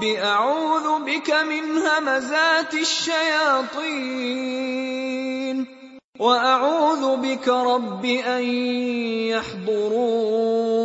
رَبِّ أَعُوذُ بِكَ مِنْ هَمَزَاتِ الشَّيَاطِينِ وَأَعُوذُ بِكَ رَبِّ أَن يَحْضُرُونِ